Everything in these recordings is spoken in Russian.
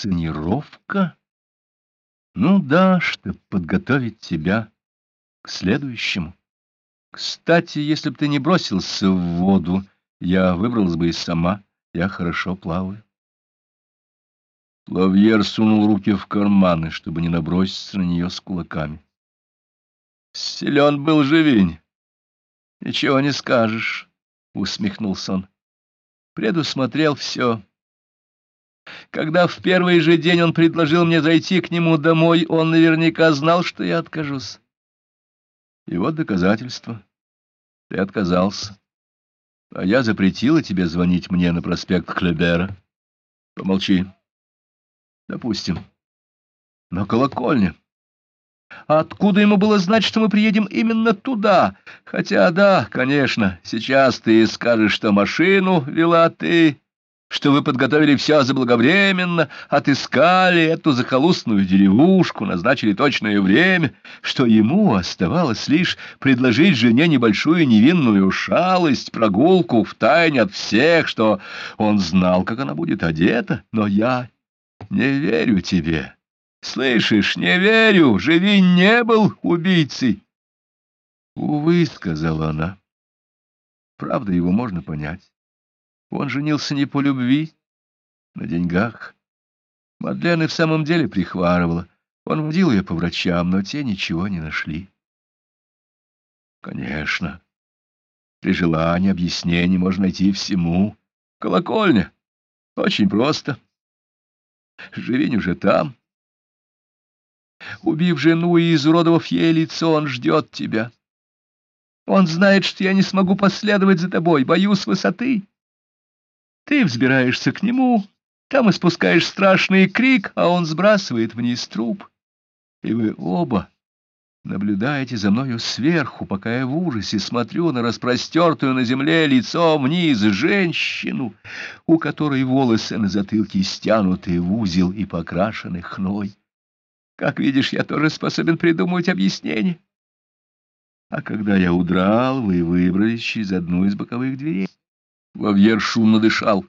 инсценировка? Ну да, чтобы подготовить тебя к следующему. Кстати, если бы ты не бросился в воду, я выбралась бы и сама. Я хорошо плаваю. Лавьер сунул руки в карманы, чтобы не наброситься на нее с кулаками. Силен был живень. Ничего не скажешь, — усмехнулся он. Предусмотрел все. Когда в первый же день он предложил мне зайти к нему домой, он наверняка знал, что я откажусь. И вот доказательство. Ты отказался. А я запретила тебе звонить мне на проспект Клебера. Помолчи. Допустим. Но колокольня. А откуда ему было знать, что мы приедем именно туда? Хотя, да, конечно, сейчас ты скажешь, что машину вела ты, что вы подготовили все заблаговременно, отыскали эту захолустную деревушку, назначили точное время, что ему оставалось лишь предложить жене небольшую невинную шалость, прогулку в тайне от всех, что он знал, как она будет одета, но я не верю тебе». Слышишь, не верю, живи не был убийцей. Увы, — сказала она, — правда его можно понять. Он женился не по любви, на деньгах. Мадлен и в самом деле прихварывала. Он водил ее по врачам, но те ничего не нашли. Конечно. При желании объяснений можно найти всему. Колокольня. Очень просто. Живень уже там. Убив жену и изуродовав ей лицо, он ждет тебя. Он знает, что я не смогу последовать за тобой, боюсь высоты. Ты взбираешься к нему, там испускаешь страшный крик, а он сбрасывает вниз труп. И вы оба наблюдаете за мною сверху, пока я в ужасе смотрю на распростертую на земле лицом вниз женщину, у которой волосы на затылке стянуты в узел и покрашены хной. Как видишь, я тоже способен придумывать объяснение. А когда я удрал, вы выбрались через одну из боковых дверей. Вавьер шумно дышал.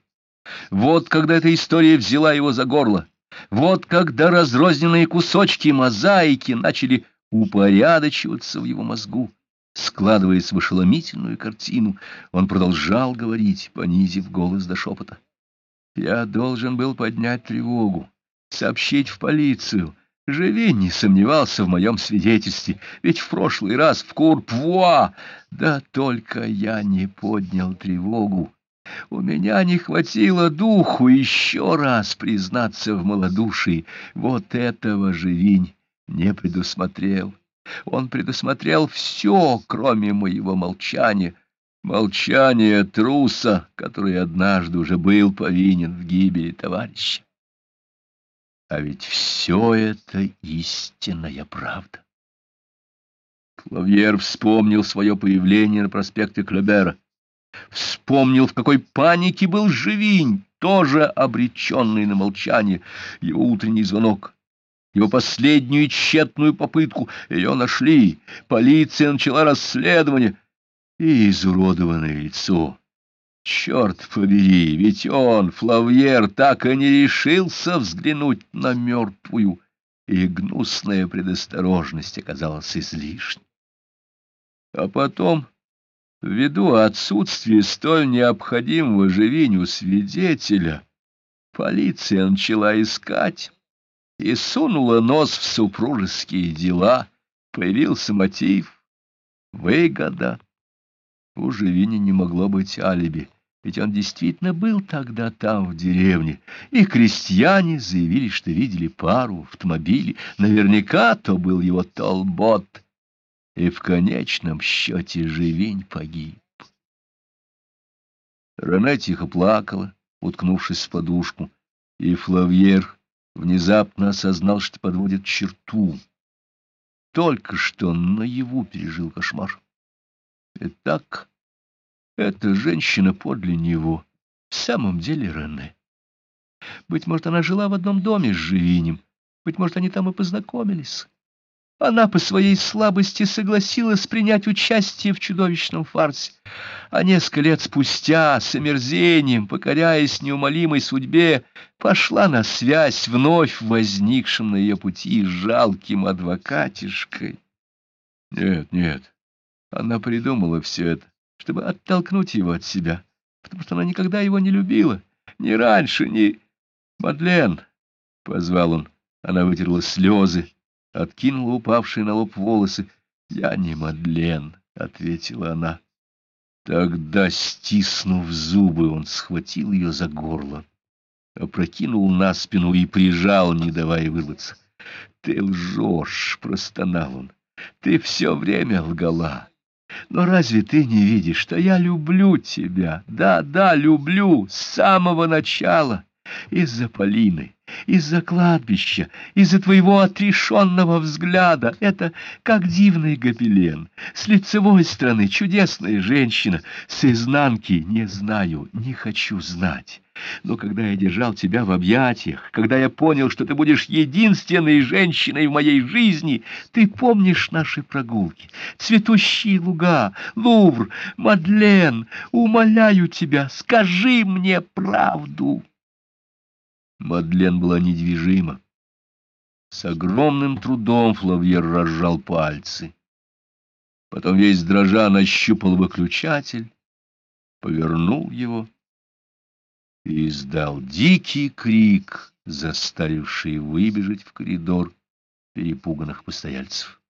Вот когда эта история взяла его за горло. Вот когда разрозненные кусочки мозаики начали упорядочиваться в его мозгу. Складываясь в ошеломительную картину, он продолжал говорить, понизив голос до шепота. «Я должен был поднять тревогу, сообщить в полицию, Живи не сомневался в моем свидетельстве, ведь в прошлый раз в Курпвуа, да только я не поднял тревогу. У меня не хватило духу еще раз признаться в малодушии. Вот этого Живинь не предусмотрел. Он предусмотрел все, кроме моего молчания. Молчание труса, который однажды уже был повинен в гибели товарища. А ведь все это истинная правда. Клавьер вспомнил свое появление на проспекте Клебера. Вспомнил, в какой панике был Живинь, тоже обреченный на молчание. Его утренний звонок, его последнюю тщетную попытку. Ее нашли. Полиция начала расследование. И изуродованное лицо Черт побери, ведь он, Флавьер, так и не решился взглянуть на мертвую, и гнусная предосторожность оказалась излишней. А потом, ввиду отсутствия столь необходимого живению свидетеля, полиция начала искать и сунула нос в супружеские дела, появился мотив, выгода. У Живини не могло быть алиби, ведь он действительно был тогда там, в деревне, и крестьяне заявили, что видели пару в автомобиле. Наверняка то был его толбот, и в конечном счете Живинь погиб. Рене тихо плакала, уткнувшись в подушку, и Флавьер внезапно осознал, что подводит черту. Только что наяву пережил кошмар. Итак, эта женщина подле него в самом деле Рене. Быть может, она жила в одном доме с Живинем, быть может, они там и познакомились. Она по своей слабости согласилась принять участие в чудовищном фарсе, а несколько лет спустя, с омерзением, покоряясь неумолимой судьбе, пошла на связь вновь возникшим на ее пути жалким адвокатишкой. Нет, нет, она придумала все это, чтобы оттолкнуть его от себя, потому что она никогда его не любила, ни раньше, ни... «Мадлен!» — позвал он. Она вытерла слезы, откинула упавшие на лоб волосы. «Я не Мадлен», — ответила она. Тогда, стиснув зубы, он схватил ее за горло, опрокинул на спину и прижал, не давая вырваться. «Ты лжешь!» — простонал он. «Ты все время лгала. Но разве ты не видишь, что я люблю тебя? Да, да, люблю с самого начала!» Из-за Полины, из-за кладбища, из-за твоего отрешенного взгляда. Это как дивный гобелен. С лицевой стороны чудесная женщина, с изнанки не знаю, не хочу знать. Но когда я держал тебя в объятиях, когда я понял, что ты будешь единственной женщиной в моей жизни, ты помнишь наши прогулки, цветущие луга, Лувр, Мадлен, умоляю тебя, скажи мне правду. Мадлен была недвижима. С огромным трудом Флавьер разжал пальцы. Потом весь дрожа нащупал выключатель, повернул его и издал дикий крик, заставивший выбежать в коридор перепуганных постояльцев.